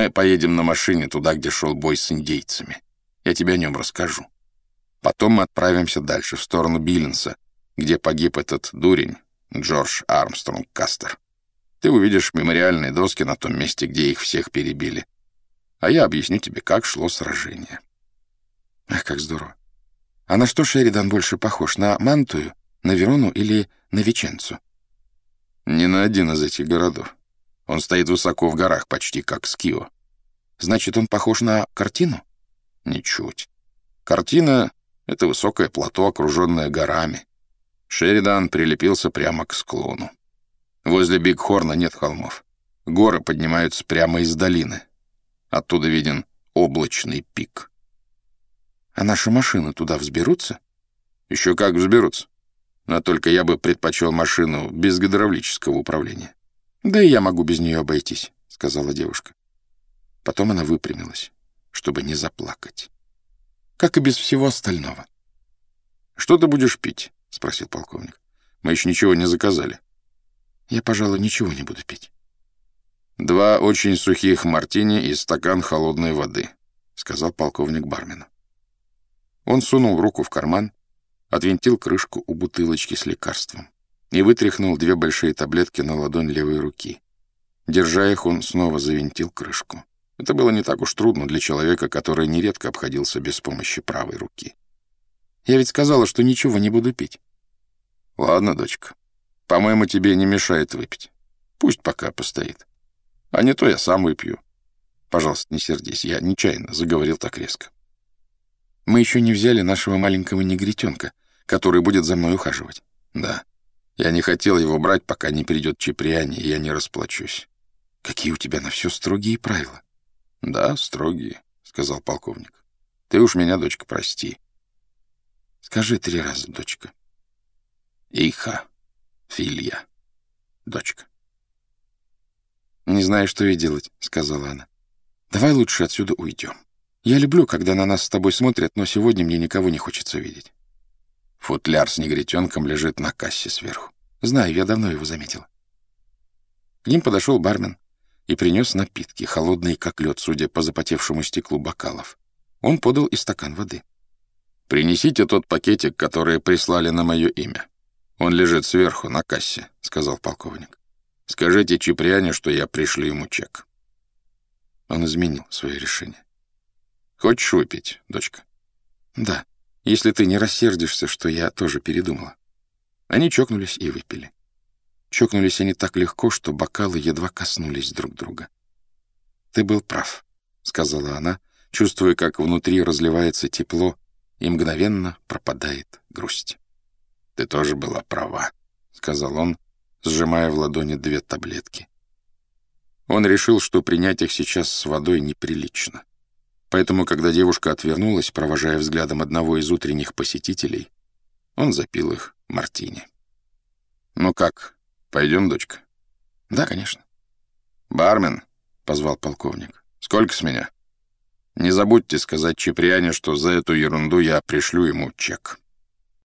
Мы поедем на машине туда, где шел бой с индейцами. Я тебе о нем расскажу. Потом мы отправимся дальше, в сторону Биллинса, где погиб этот дурень, Джордж Армстронг Кастер. Ты увидишь мемориальные доски на том месте, где их всех перебили. А я объясню тебе, как шло сражение. Ах, как здорово. А на что Шеридан больше похож? На Мантую, на Верону или на Веченцу? Не на один из этих городов. Он стоит высоко в горах, почти как Скио. Значит, он похож на картину? Ничуть. Картина — это высокое плато, окруженное горами. Шеридан прилепился прямо к склону. Возле Бигхорна нет холмов. Горы поднимаются прямо из долины. Оттуда виден облачный пик. А наши машины туда взберутся? Еще как взберутся. Но только я бы предпочел машину без гидравлического управления. Да и я могу без нее обойтись, сказала девушка. Потом она выпрямилась, чтобы не заплакать. Как и без всего остального. «Что ты будешь пить?» — спросил полковник. «Мы еще ничего не заказали». «Я, пожалуй, ничего не буду пить». «Два очень сухих мартини и стакан холодной воды», — сказал полковник бармену. Он сунул руку в карман, отвинтил крышку у бутылочки с лекарством и вытряхнул две большие таблетки на ладонь левой руки. Держа их, он снова завинтил крышку. Это было не так уж трудно для человека, который нередко обходился без помощи правой руки. «Я ведь сказала, что ничего не буду пить». «Ладно, дочка. По-моему, тебе не мешает выпить. Пусть пока постоит. А не то я сам выпью. Пожалуйста, не сердись, я нечаянно заговорил так резко». «Мы еще не взяли нашего маленького негритенка, который будет за мной ухаживать». «Да. Я не хотел его брать, пока не придет Чеприани, и я не расплачусь». «Какие у тебя на все строгие правила?» «Да, строгие», — сказал полковник. «Ты уж меня, дочка, прости». «Скажи три раза, дочка». «Иха, Филья, дочка». «Не знаю, что ей делать», — сказала она. «Давай лучше отсюда уйдем. Я люблю, когда на нас с тобой смотрят, но сегодня мне никого не хочется видеть». Футляр с негритенком лежит на кассе сверху. Знаю, я давно его заметила. К ним подошел бармен, и принес напитки, холодные как лед, судя по запотевшему стеклу бокалов. Он подал и стакан воды. «Принесите тот пакетик, который прислали на мое имя. Он лежит сверху, на кассе», — сказал полковник. «Скажите Чиприане, что я пришлю ему чек». Он изменил свое решение. «Хочешь выпить, дочка?» «Да, если ты не рассердишься, что я тоже передумала». Они чокнулись и выпили. Чокнулись они так легко, что бокалы едва коснулись друг друга. «Ты был прав», — сказала она, чувствуя, как внутри разливается тепло, и мгновенно пропадает грусть. «Ты тоже была права», — сказал он, сжимая в ладони две таблетки. Он решил, что принять их сейчас с водой неприлично. Поэтому, когда девушка отвернулась, провожая взглядом одного из утренних посетителей, он запил их мартини. «Ну как, «Пойдем, дочка?» «Да, конечно». «Бармен», — позвал полковник, — «сколько с меня?» «Не забудьте сказать Чеприане, что за эту ерунду я пришлю ему чек».